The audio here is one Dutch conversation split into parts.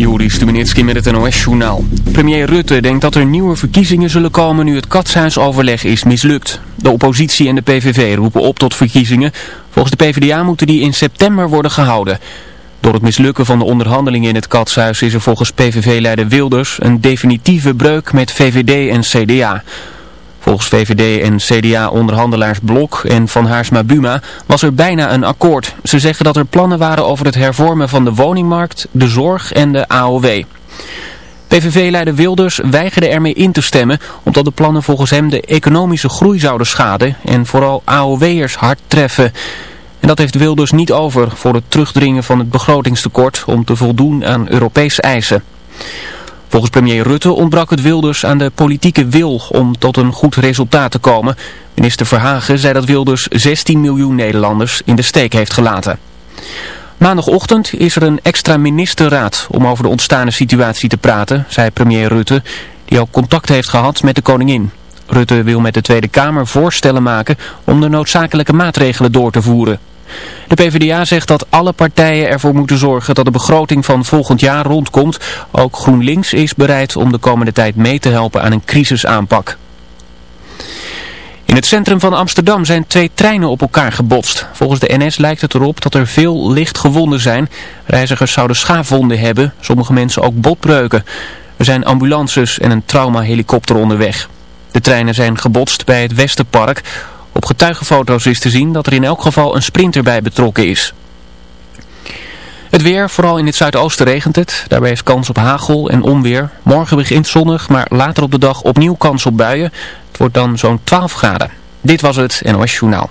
Juri Stubenitski met het NOS-journaal. Premier Rutte denkt dat er nieuwe verkiezingen zullen komen nu het katshuisoverleg is mislukt. De oppositie en de PVV roepen op tot verkiezingen. Volgens de PvdA moeten die in september worden gehouden. Door het mislukken van de onderhandelingen in het katshuis is er volgens PVV-leider Wilders een definitieve breuk met VVD en CDA. Volgens VVD en CDA-onderhandelaars Blok en Van Haarsma Buma was er bijna een akkoord. Ze zeggen dat er plannen waren over het hervormen van de woningmarkt, de zorg en de AOW. PVV-leider Wilders weigerde ermee in te stemmen omdat de plannen volgens hem de economische groei zouden schaden en vooral AOW'ers hard treffen. En dat heeft Wilders niet over voor het terugdringen van het begrotingstekort om te voldoen aan Europese eisen. Volgens premier Rutte ontbrak het Wilders aan de politieke wil om tot een goed resultaat te komen. Minister Verhagen zei dat Wilders 16 miljoen Nederlanders in de steek heeft gelaten. Maandagochtend is er een extra ministerraad om over de ontstane situatie te praten, zei premier Rutte, die ook contact heeft gehad met de koningin. Rutte wil met de Tweede Kamer voorstellen maken om de noodzakelijke maatregelen door te voeren. De PvdA zegt dat alle partijen ervoor moeten zorgen dat de begroting van volgend jaar rondkomt. Ook GroenLinks is bereid om de komende tijd mee te helpen aan een crisisaanpak. In het centrum van Amsterdam zijn twee treinen op elkaar gebotst. Volgens de NS lijkt het erop dat er veel licht gewonden zijn. Reizigers zouden schaafwonden hebben, sommige mensen ook botbreuken. Er zijn ambulances en een traumahelikopter onderweg. De treinen zijn gebotst bij het Westerpark. Op getuigenfoto's is te zien dat er in elk geval een sprinter bij betrokken is. Het weer, vooral in het zuidoosten regent het. Daarbij is kans op hagel en onweer. Morgen begint zonnig, maar later op de dag opnieuw kans op buien. Het wordt dan zo'n 12 graden. Dit was het NOS Journaal.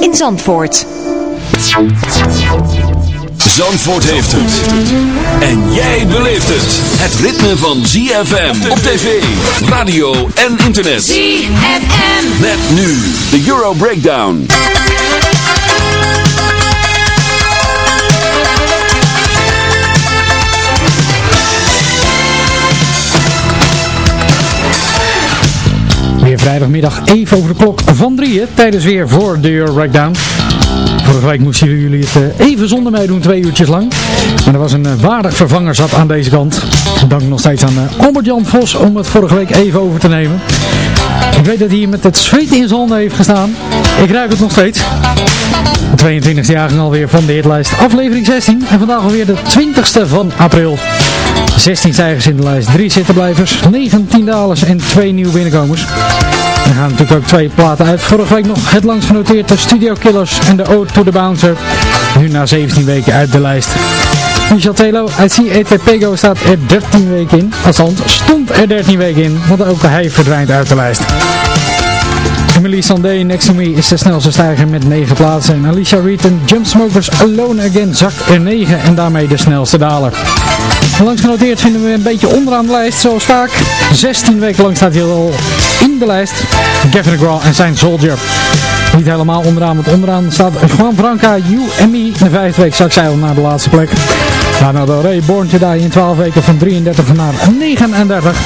in Zandvoort. Zandvoort heeft het. En jij beleeft het. Het ritme van ZFM op tv, radio en internet. ZFM. Met nu de Euro Breakdown. Vrijdagmiddag even over de klok van drieën. Tijdens weer voor de Euro Breakdown. Vorige week moesten jullie het eh, even zonder mij doen, twee uurtjes lang. Maar er was een eh, waardig vervanger zat aan deze kant. Dank nog steeds aan eh, Albert-Jan Vos om het vorige week even over te nemen. Ik weet dat hij hier met het zweet in zijn handen heeft gestaan. Ik ruik het nog steeds. De 22e jaargang alweer van de hitlijst. Aflevering 16 en vandaag alweer de 20ste van april. 16 stijgers in de lijst, 3 zittenblijvers, 19 dalers en 2 nieuwe binnenkomers. Er gaan natuurlijk ook twee platen uit. Vorige week nog het langst genoteerd de Studio Killers en de Ode to the Bouncer. Nu na 17 weken uit de lijst. Michel Telo uit CET Pego staat er 13 weken in. Althans, stond er 13 weken in, want ook hij verdwijnt uit de lijst. Emily Sandé Next to Me is de snelste stijger met 9 plaatsen. En Alicia Reed en Jumpsmokers Alone Again zakt er 9 en daarmee de snelste daler. Langs genoteerd vinden we een beetje onderaan de lijst, zoals vaak. 16 weken lang staat hij al in de lijst. Gavin DeGraw en zijn Soldier. Niet helemaal onderaan, want onderaan staat Juan Franca, You and Me. De vijfde week zak zij al naar de laatste plek. Lana Del Rey, Born to Die in 12 weken van 33 naar 39.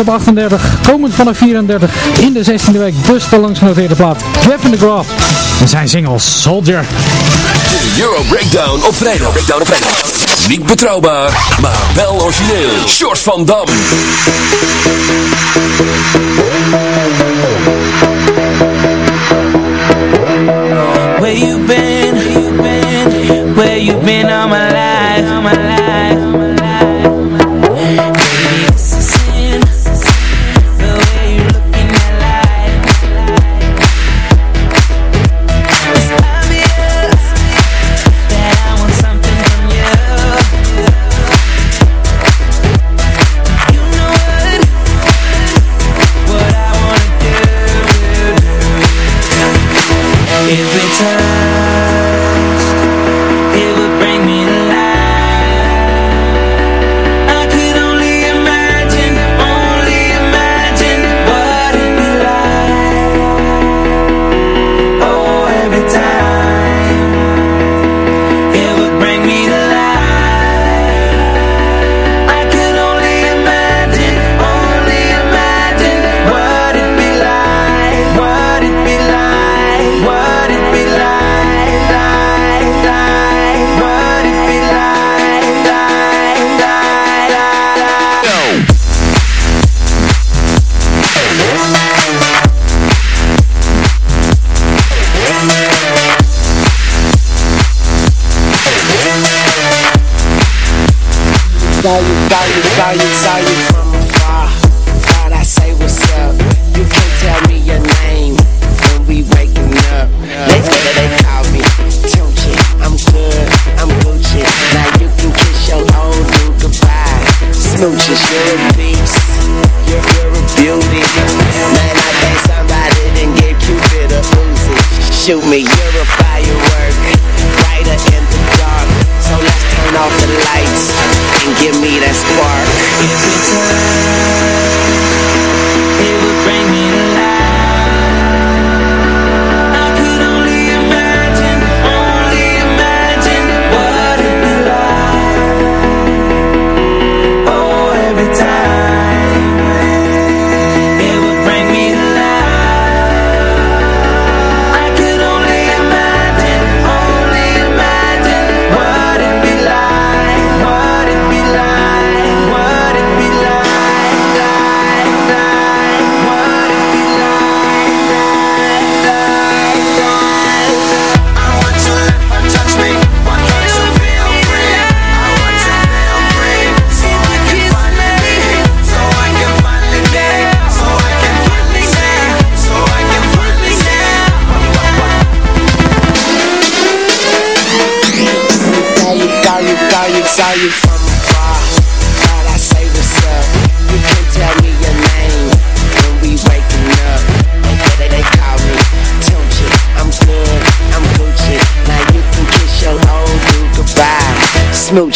Op 38, komend vanaf 34, in de 16e week dus de langs plaat Kevin de Graaf. En zijn single Soldier. De Euro Breakdown op vrijdag. Breakdown op vrijdag. Niet betrouwbaar, maar wel origineel. Short van Dam. Where you been? Where you been all my life?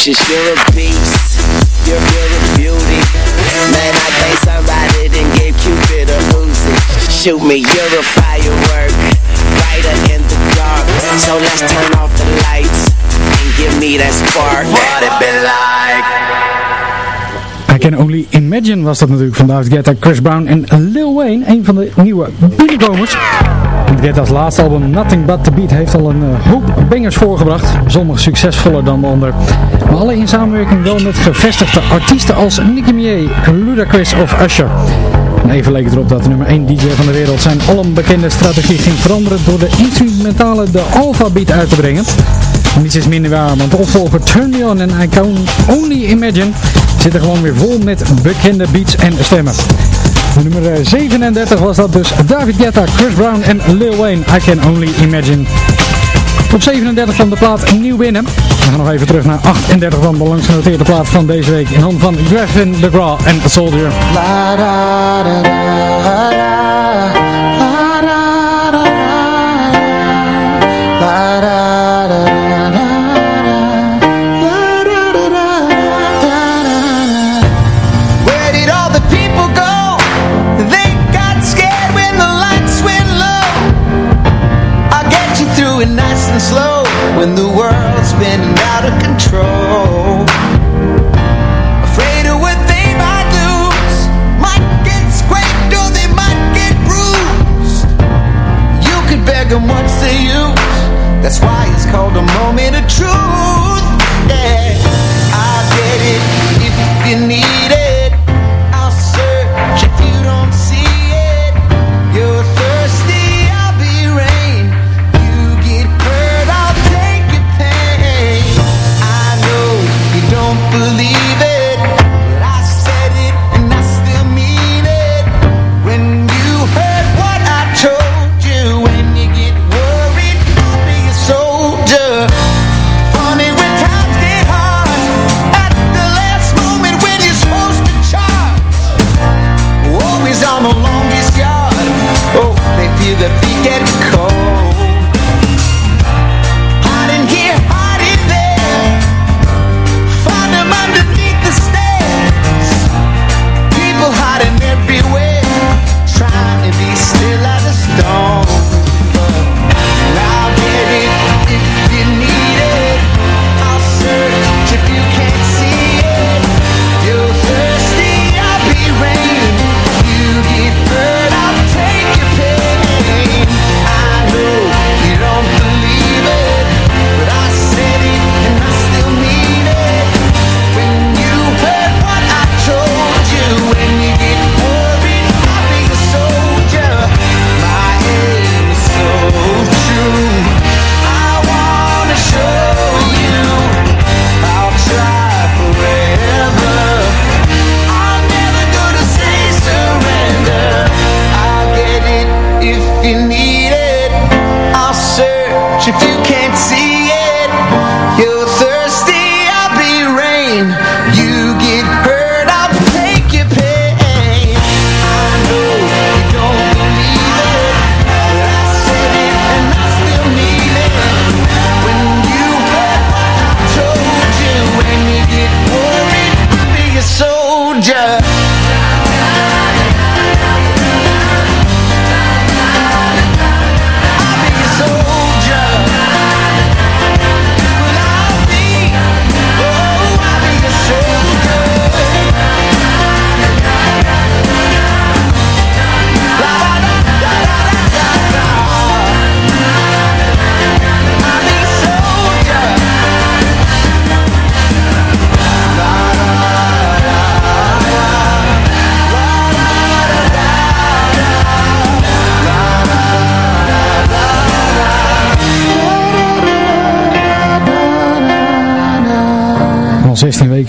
Smooches, you're a beast. You're, a beauty. Man, I think somebody done gave Cupid a Uzi. Shoot me, you're a firework. Brighter in the dark. So let's turn off the lights and give me that spark. What it been like? I Can Only Imagine was dat natuurlijk van David Guetta, Chris Brown en Lil Wayne. Een van de nieuwe binnenkomers. Guetta's laatste album Nothing But The Beat heeft al een eh, hoop bangers voorgebracht. Sommige succesvoller dan de ander. Alle in samenwerking wel met gevestigde artiesten als Nicki Minaj, Ludacris of Usher. En even leek het erop dat de nummer 1 DJ van de wereld zijn alombekende strategie ging veranderen door de instrumentale de Alpha Beat uit te brengen. Niets is minder waar, want de opvolger Turn Me On en I Can Only Imagine zitten gewoon weer vol met bekende beats en stemmen. Nummer 37 was dat dus David Guetta, Chris Brown en Lil Wayne, I Can Only Imagine. Op 37 van de plaat nieuw binnen. We gaan nog even terug naar 38 van de langs genoteerde plaat van deze week in handen van Griffin DeGraw en Soldier. Da da and slow when the world's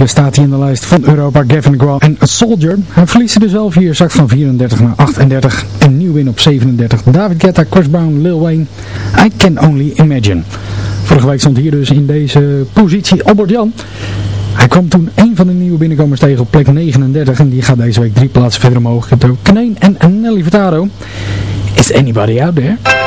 staat hij in de lijst van Europa, Gavin DeGraw en A Soldier. Hij verliest er dus wel 4, zakt van 34 naar 38 en nieuw win op 37. David Guetta, Chris Brown, Lil Wayne, I Can Only Imagine. Vorige week stond hier dus in deze positie Albert Jan. Hij kwam toen een van de nieuwe binnenkomers tegen op plek 39 en die gaat deze week drie plaatsen verder omhoog. Kneen en Nelly Furtado. Is anybody out there?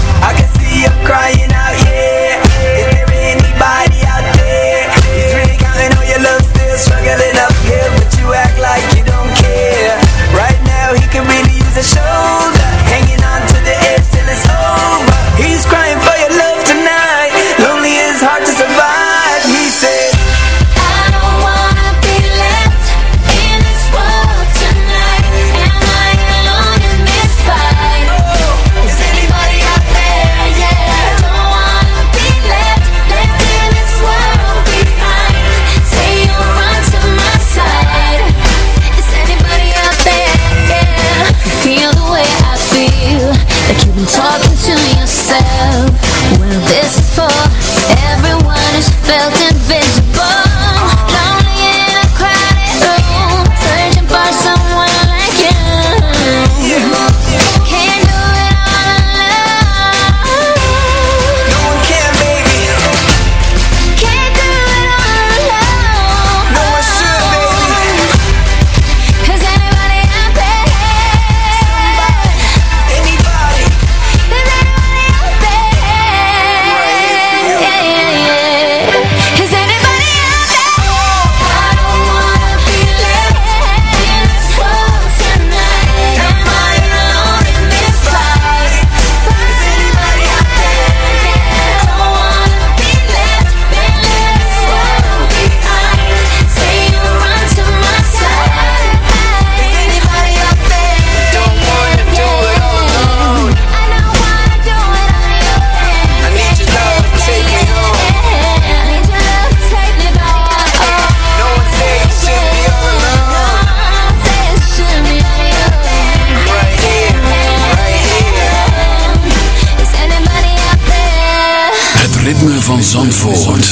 Zandvoort.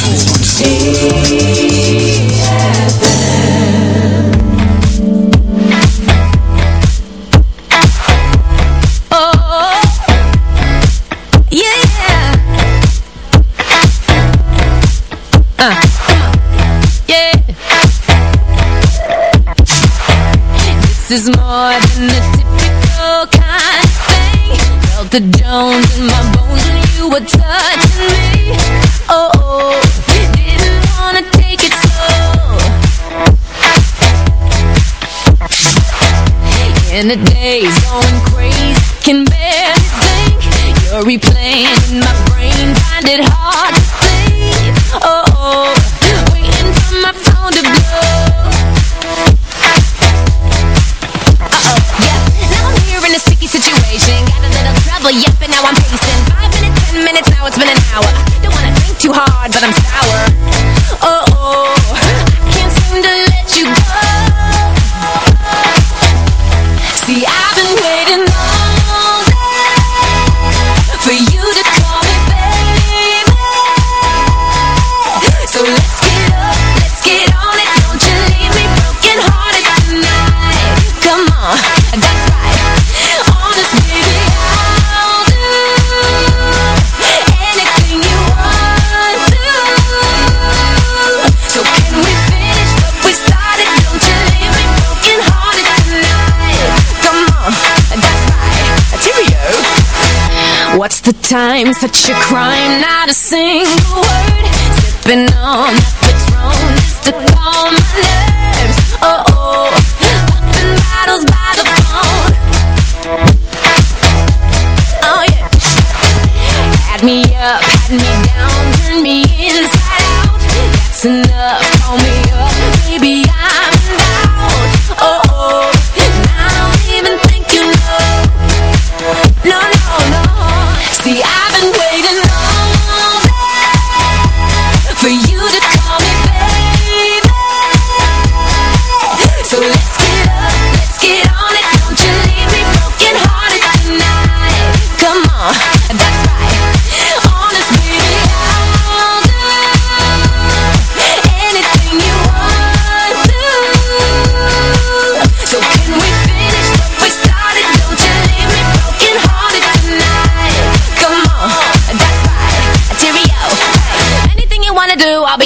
Time? Such a crime, not a single word. Sipping on that Patron just to calm my nerves. Oh oh, popping bottles by the phone. Oh yeah, had me up, had me down, turned me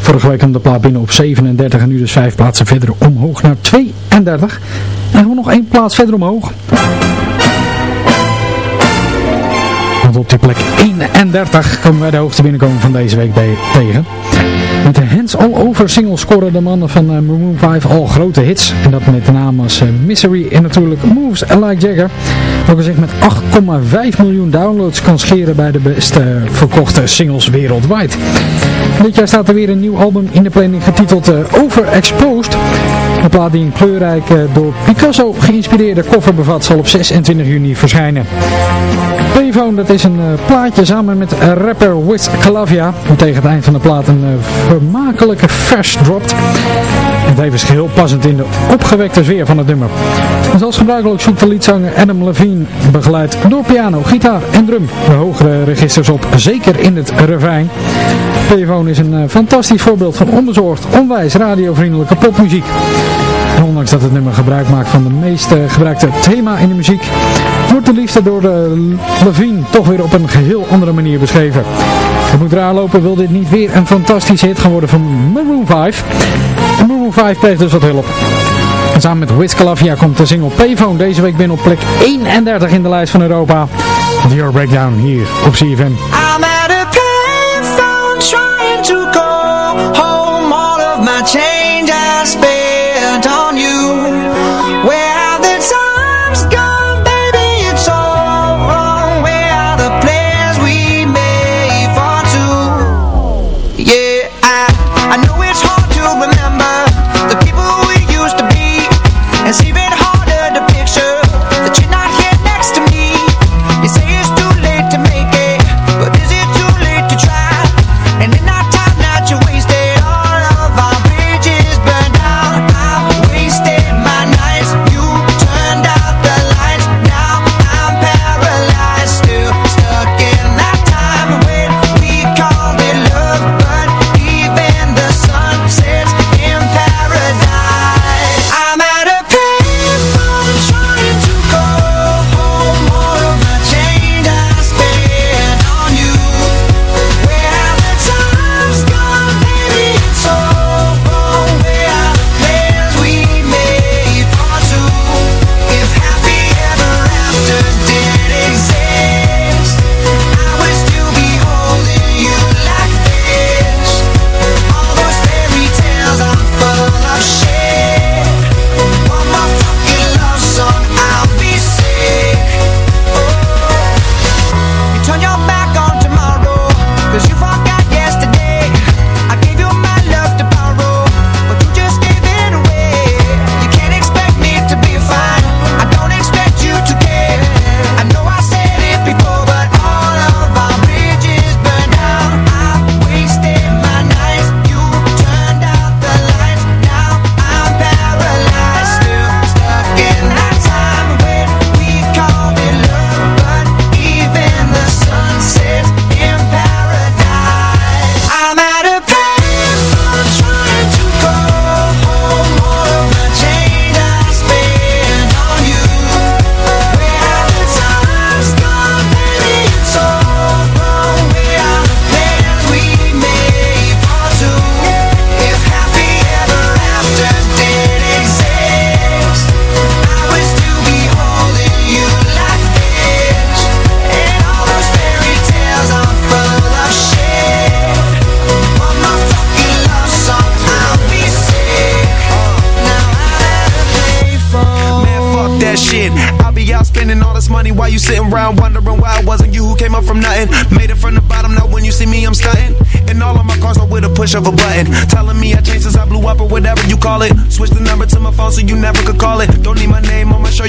Vorige week kwam de plaat binnen op 37 en nu dus 5 plaatsen verder omhoog naar 32. En gewoon nog één plaats verder omhoog. Op die plek 31 komen wij de hoogste binnenkomen van deze week bij, tegen. Met de Hands All Over single scoren de mannen van uh, Maroon 5 al grote hits. En dat met de naam als eh, Misery en natuurlijk Moves Like Jagger. Welke zich met 8,5 miljoen downloads kan scheren bij de beste verkochte singles wereldwijd. Dit jaar staat er weer een nieuw album in de planning getiteld uh, Overexposed. Een plaat die een kleurrijk door Picasso geïnspireerde koffer bevat zal op 26 juni verschijnen. Payphone, dat is een uh, plaatje samen met rapper Wiz Calavia. Die tegen het eind van de plaat een uh, vermakelijke vers dropt. En tevens geheel passend in de opgewekte sfeer van het nummer. En zoals gebruikelijk zoekt de liedzanger Adam Levine, begeleid door piano, gitaar en drum, de hogere registers op, zeker in het refrein. Payphone is een fantastisch voorbeeld van onbezorgd, onwijs radiovriendelijke popmuziek. Ondanks dat het nummer gebruik maakt van de meest eh, gebruikte thema in de muziek, wordt de liefde door de Levine toch weer op een geheel andere manier beschreven. Het moet raar lopen, wil dit niet weer een fantastische hit gaan worden van Maroon 5. En Maroon 5 kreeg dus wat hulp. En samen met Wiz Khalifa komt de single Payphone deze week binnen op plek 31 in de lijst van Europa. The Euro Breakdown hier op CFM.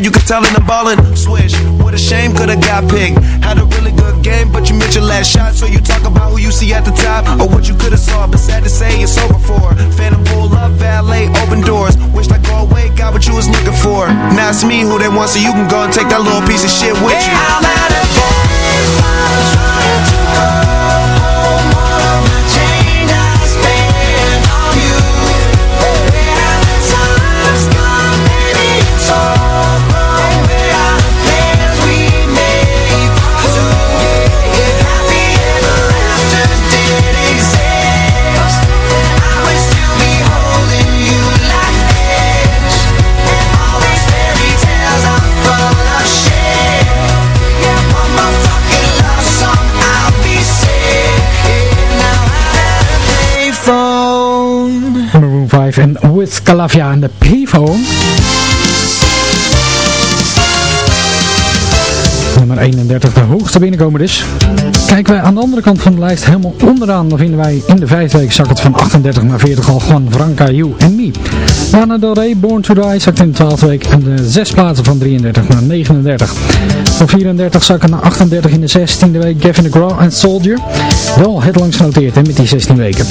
You can tell in the ballin'. Switch, what a shame, could've got picked. Had a really good game, but you missed your last shot. So you talk about who you see at the top or what you could've saw. But sad to say, it's over for. Phantom pull up, valet, open doors. Wish I go away, got what you was looking for. Now it's me who they want, so you can go and take that little piece of shit with you. I'm at a payphone trying to Maroon 5 en Wiz Khalifa en de Payphone. Nummer 31, de hoogste binnenkomer dus. Kijken wij aan de andere kant van de lijst helemaal onderaan, dan vinden wij in de vijfde week zak het van 38 naar 40 al Juan Franca, You en Me. Lana Del Rey, Born to Die, zakt in de twaalfde week en de zes plaatsen van 33 naar 39. Van 34 zakken naar 38 in de 16e week Gavin DeGraw en Soldier. Wel het langst genoteerd met die 16 weken.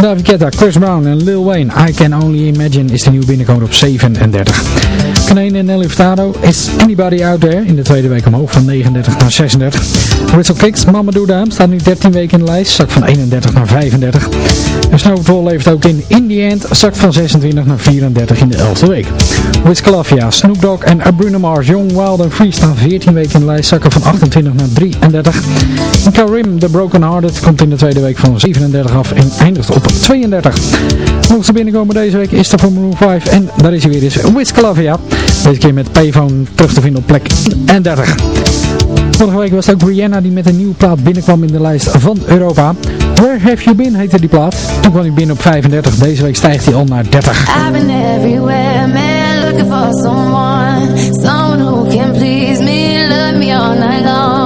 David Chris Brown en Lil Wayne, I Can Only Imagine is de nieuwe binnenkomer op 37. Kane en Nelly Furtado. Is Anybody Out There? In de tweede week omhoog van 39 naar 36. Whistle Kicks, Mama Doe staat nu 13 weken in de lijst. Zak van 31 naar 35. En Snow Patrol levert ook in In The End. Zak van 26 naar 34 in de 11e week. Wiz Khalifa, Snoop Dogg en Bruno Mars, Young, Wild and Free staan 14 weken in de lijst. Zakken van 28 naar 33. En Karim, The Broken Hearted, komt in de tweede week van 37 af en eindigt op 32. Hoogste binnenkomen deze week is er voor Maroon 5 en daar is hij weer eens Wiz Khalifa. Deze keer met Payphone terug te vinden op plek 31. Vorige week was het ook Rihanna die met een nieuwe plaat binnenkwam in de lijst van Europa. Where Have You Been heette die plaat. Toen kwam hij binnen op 35. Deze week stijgt hij al naar 30. I've been everywhere, man, looking for someone Someone who can please me, love me all night long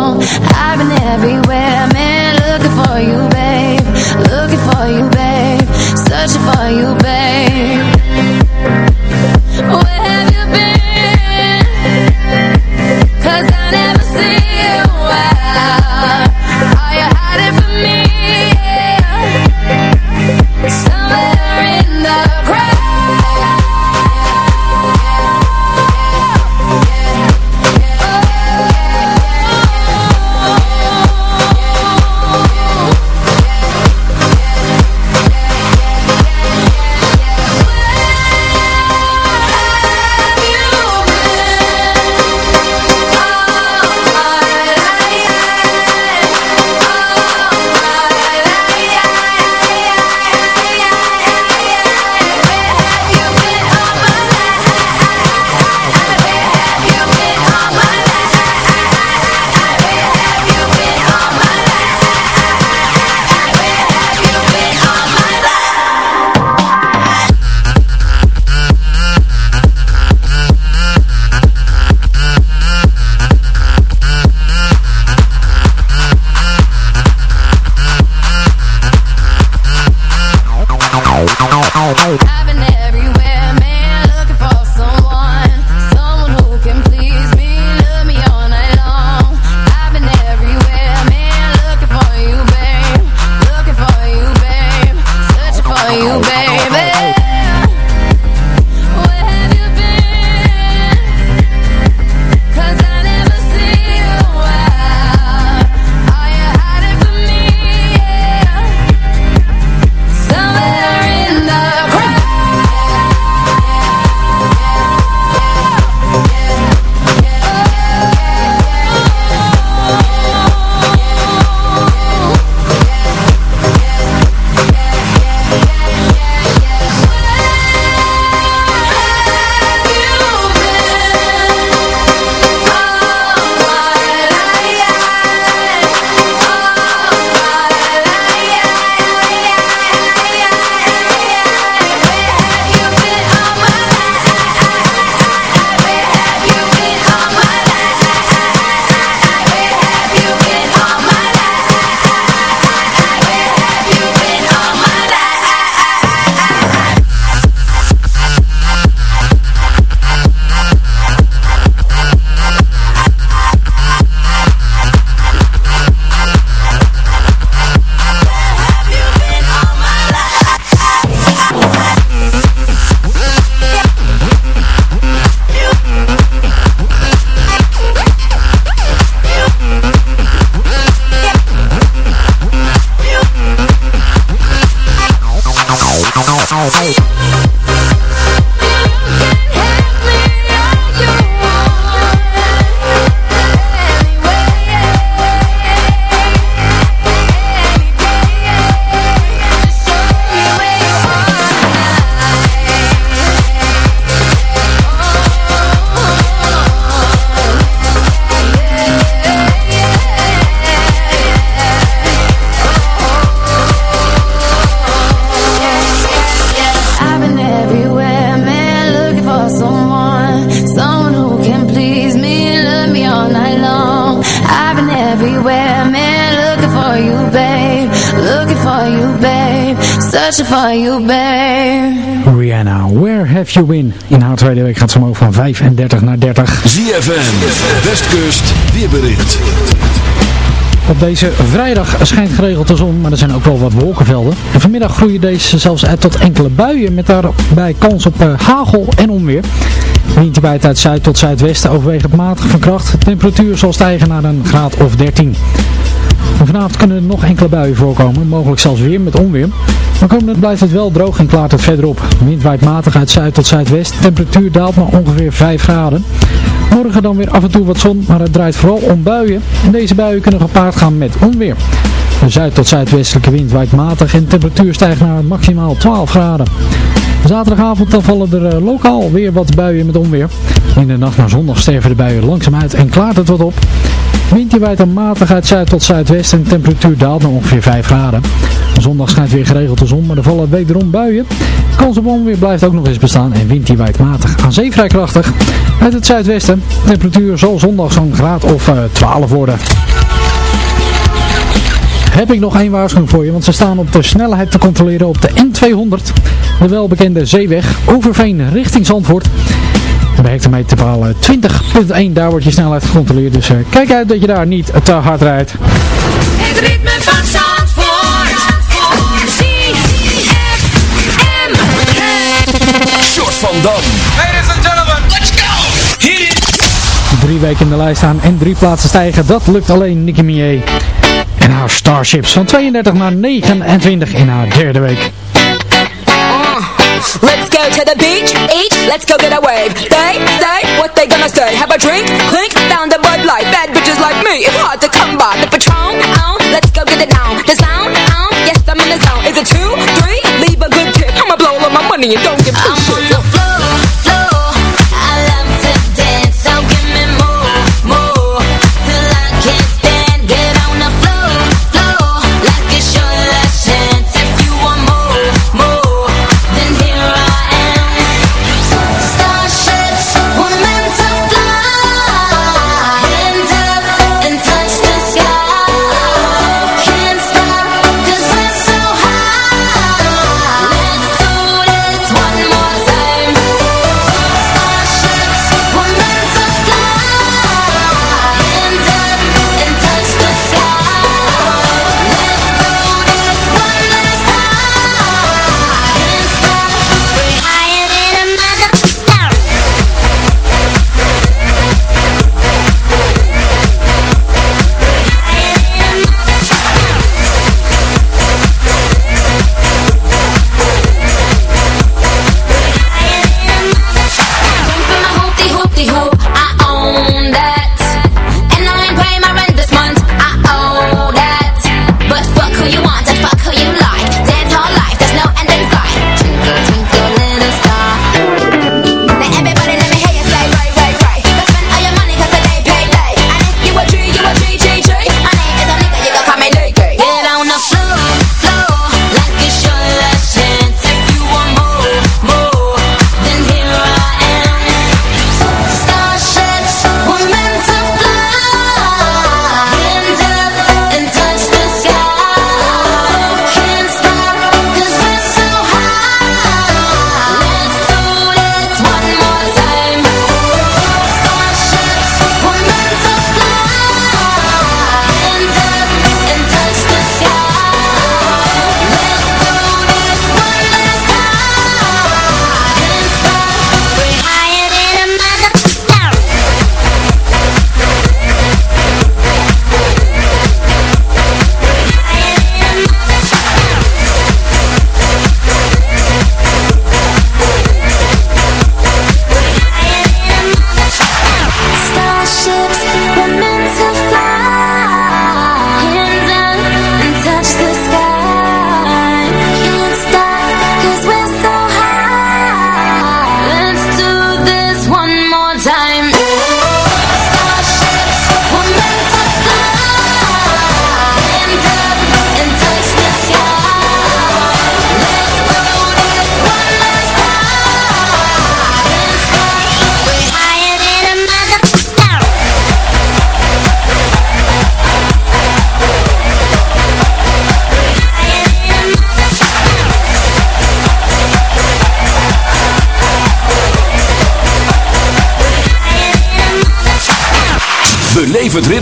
35 naar 30. ZFM, Westkust, weerbericht. Op deze vrijdag schijnt geregeld de zon, maar er zijn ook wel wat wolkenvelden. En vanmiddag groeien deze zelfs uit tot enkele buien met daarbij kans op eh, hagel en onweer. Wind bij uit zuid tot zuidwesten overwegend matig van kracht. De temperatuur zal stijgen naar een graad of 13. Vanavond kunnen er nog enkele buien voorkomen, mogelijk zelfs weer met onweer. Maar komend blijft het wel droog en klaart het verder op. Wind waait matig uit zuid tot zuidwest. Temperatuur daalt naar ongeveer 5 graden. Morgen dan weer af en toe wat zon, maar het draait vooral om buien. En deze buien kunnen gepaard gaan met onweer. Zuid- tot zuidwestelijke wind waait matig en de temperatuur stijgt naar maximaal 12 graden. Zaterdagavond dan vallen er eh, lokaal weer wat buien met onweer. In de nacht naar zondag sterven de buien langzaam uit en klaart het wat op. Wind die waait dan matig uit zuid tot zuidwest en de temperatuur daalt naar ongeveer 5 graden. Zondag schijnt weer geregeld de zon, maar er vallen wederom buien. Kans op onweer blijft ook nog eens bestaan en wind die waait matig aan zee vrij krachtig. Uit het zuidwesten, de temperatuur zal zondag zo'n graad of eh, 12 worden. Heb ik nog één waarschuwing voor je, want ze staan op de snelheid te controleren op de N200. De welbekende zeeweg Overveen richting Zandvoort. Bij hectometerpaal eh, 20.1, daar wordt je snelheid gecontroleerd. Dus eh, kijk uit dat je daar niet te hard rijdt. Het ritme van Zandvoort. ZFM. Short van Dam. Ladies and gentlemen, let's go! Hit it! Drie weken in de lijst staan en drie plaatsen stijgen. Dat lukt alleen Nicky Minaj. En haar Starships van 32 naar 29 in haar derde week. Uh, let's go to the beach, each, let's go get a wave. They say what they gonna say. Have a drink, clink, down the Bud Light. Bad bitches like me, it's hard to come by. The Patron, oh, let's go get it now. The sound, oh, yes, I'm in the zone. Is it two, three? Leave a good tip. I'ma blow all my money and don't give two I'm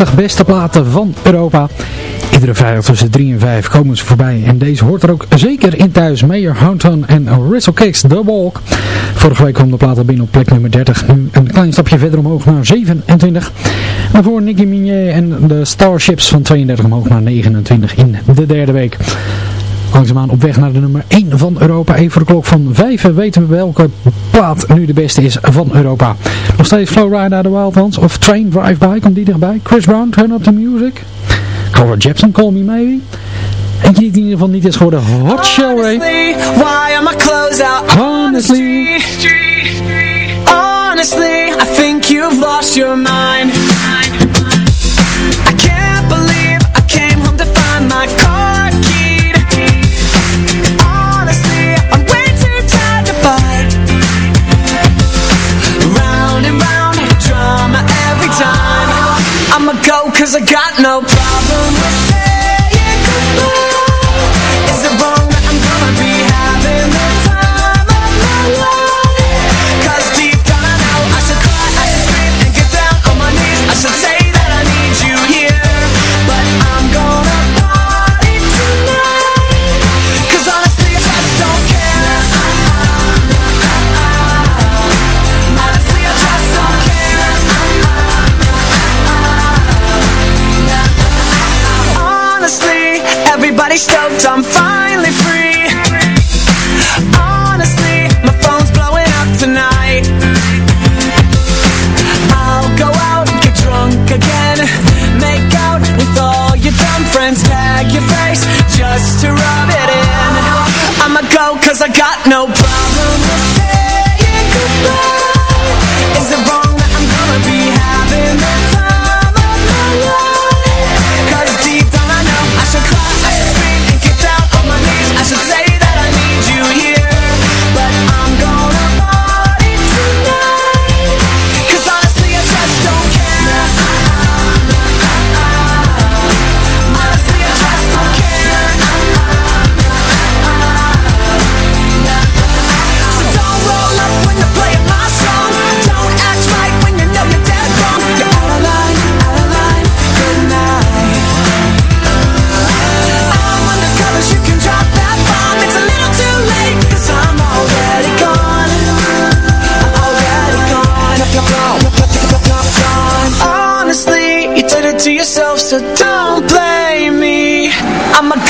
40 beste platen van Europa. Iedere vrijdag tussen 3 en 5 komen ze voorbij. En deze hoort er ook zeker in thuis. Mayor Houghton en Russell Kicks, The Walk. Vorige week kwam de platen binnen op plek nummer 30. Nu een klein stapje verder omhoog naar 27. En voor Nicky Minier en de Starships van 32 omhoog naar 29 in de derde week. Langzaamaan op weg naar de nummer 1 van Europa. Even voor de klok van 5 weten we welke plaat nu de beste is van Europa. Nog steeds Flowrider uit de Wild Hans of Train Drive By, komt die dichtbij. Chris Brown, Turn Up The Music. Cora Jepson, Call Me Maybe. En die in ieder geval niet is geworden, Hot Show Ray. Why out? Honestly. Honestly, I think you've lost your mind. got I'm fine. so don't blame me. I'm a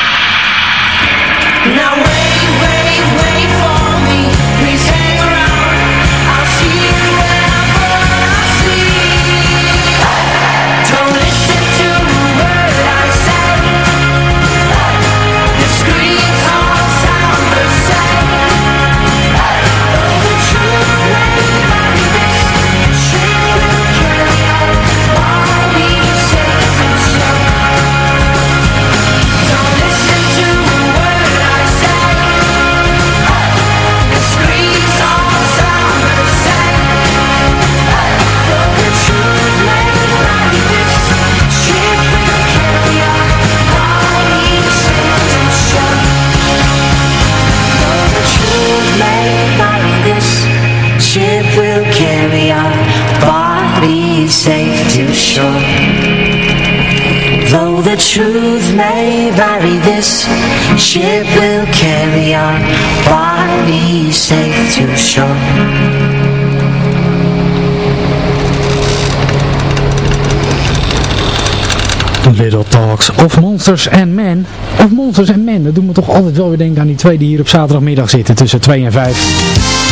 Talks of Monsters and Men. Of Monsters and Men, dat doet me toch altijd wel weer denken aan die twee die hier op zaterdagmiddag zitten tussen 2 en 5.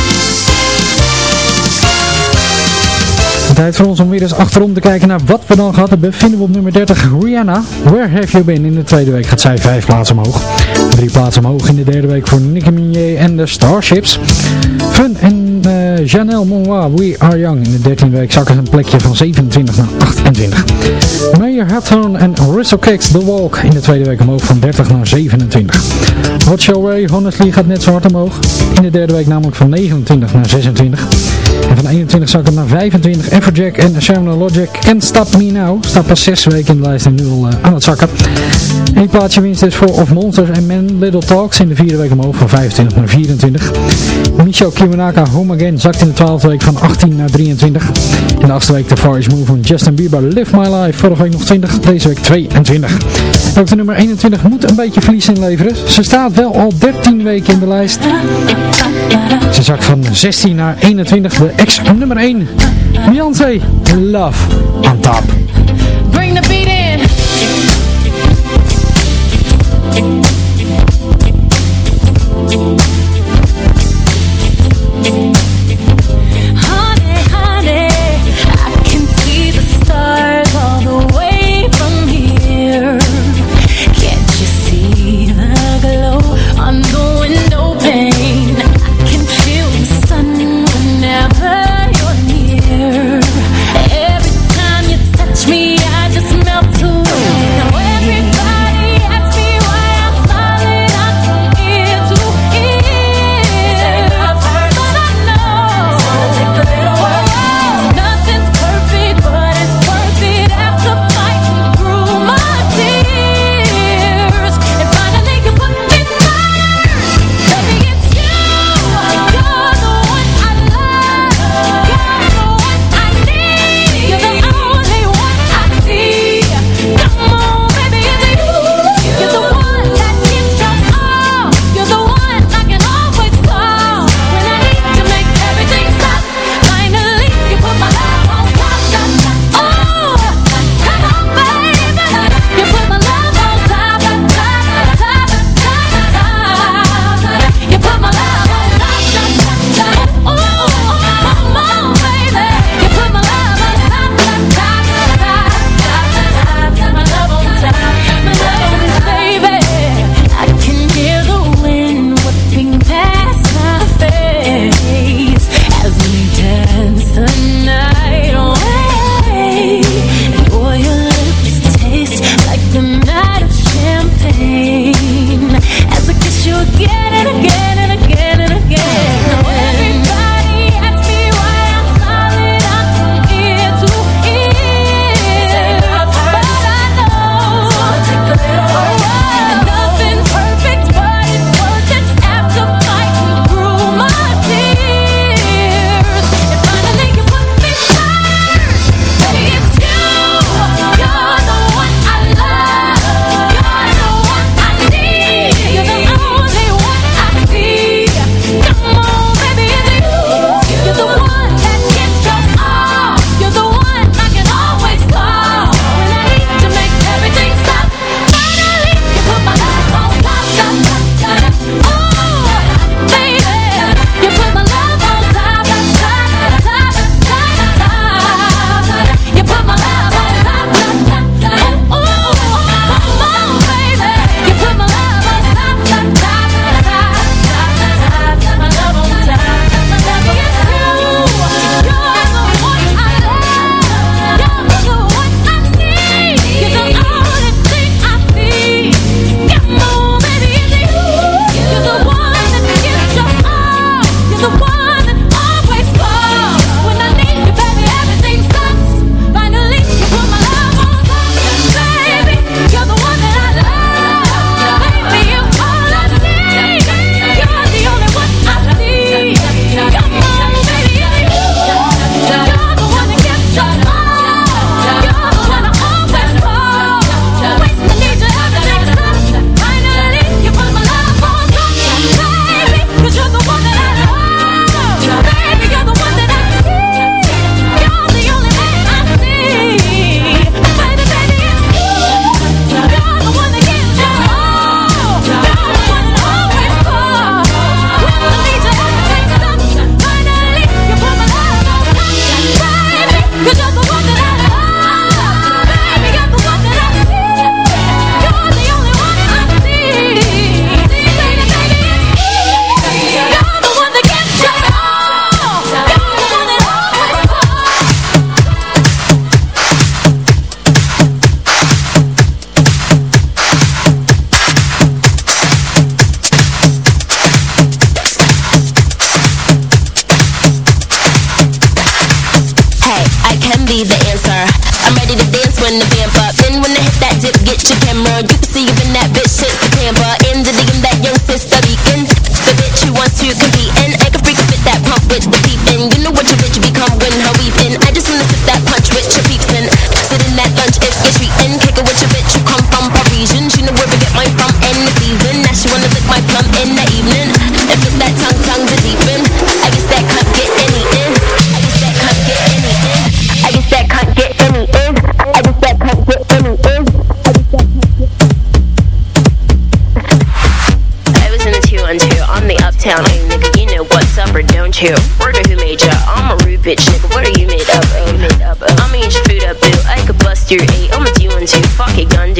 Tijd voor ons om weer eens achterom te kijken naar wat we dan gehad hebben. Vinden we op nummer 30 Rihanna. Where Have You Been? In de tweede week gaat zij vijf plaatsen omhoog. Drie plaatsen omhoog in de derde week voor Nicki Minaj en de Starships. Fun en Janelle Monois, We Are Young. In de dertiende week zakken ze een plekje van 27 naar 28. Mayor Hawthorne en Russell Kicks The Walk. In de tweede week omhoog van 30 naar 27. Hot Ray Honestly gaat net zo hard omhoog. In de derde week namelijk van 29 naar 26. En van 21 zakken naar 25. Everjack en Shamrock Logic Can't Stop Me Now. Staat pas 6 weken in de lijst en nu al eh, aan het zakken. Eén plaatsje winst is voor Of Monsters and Men Little Talks. In de vierde week omhoog van 25 naar 24. Michio Kimonaka Home Again zakt in de twaalfde week van 18 naar 23. In de achtste week de Far Move van Justin Bieber Live My Life. Vorige week nog 20, deze week 22. Ook de nummer 21 moet een beetje verlies inleveren. Ze staat wel al 13 weken in de lijst. Ze zakt van 16 naar 21. De ex nummer 1. Beyoncé. Love on top. Bring the beat in.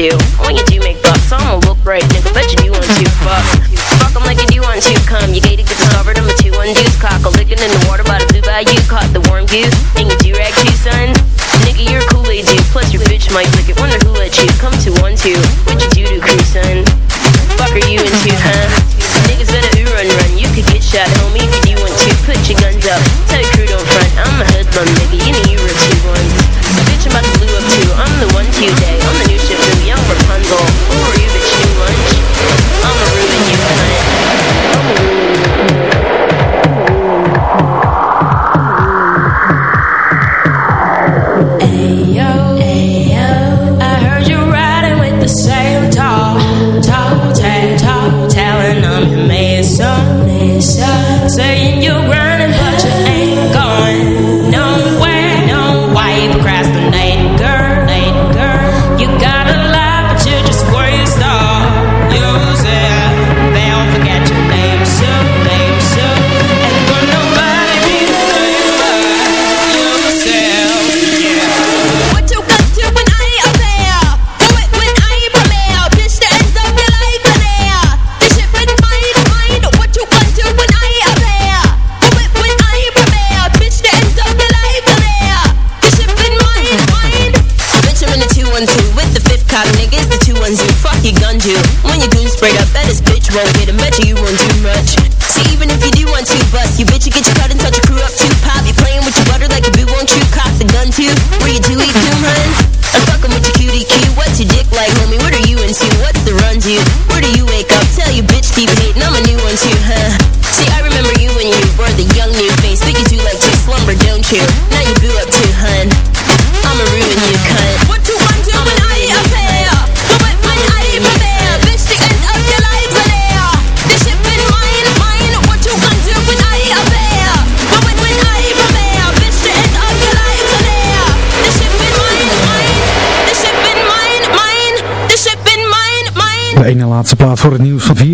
do. When you do make bucks, I'ma look right, nigga. Bet you do want to fuck. Fuck em like you do want to come. You gated, get discovered, I'm a two undoes. Cock a licking in the water by the blue bayou. Caught the warm goose, and you do rag two son. Nigga, you're a Kool-Aid dude. Plus your bitch might lick it. Wonder who let you come to one two. Which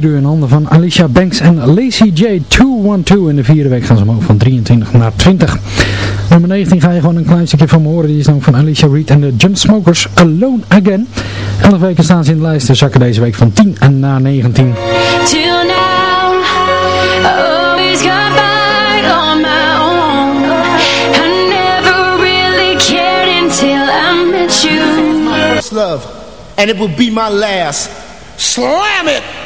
4 uur in handen van Alicia Banks en Lacey J212. In de vierde week gaan ze omhoog van 23 naar 20. Nummer 19 ga je gewoon een klein stukje van me horen. Die is dan van Alicia Reed en de Jump Smokers Alone Again. 11 weken staan ze in de lijst. Ze zakken deze week van 10 naar 19. Love, and it will be my last. Slam it!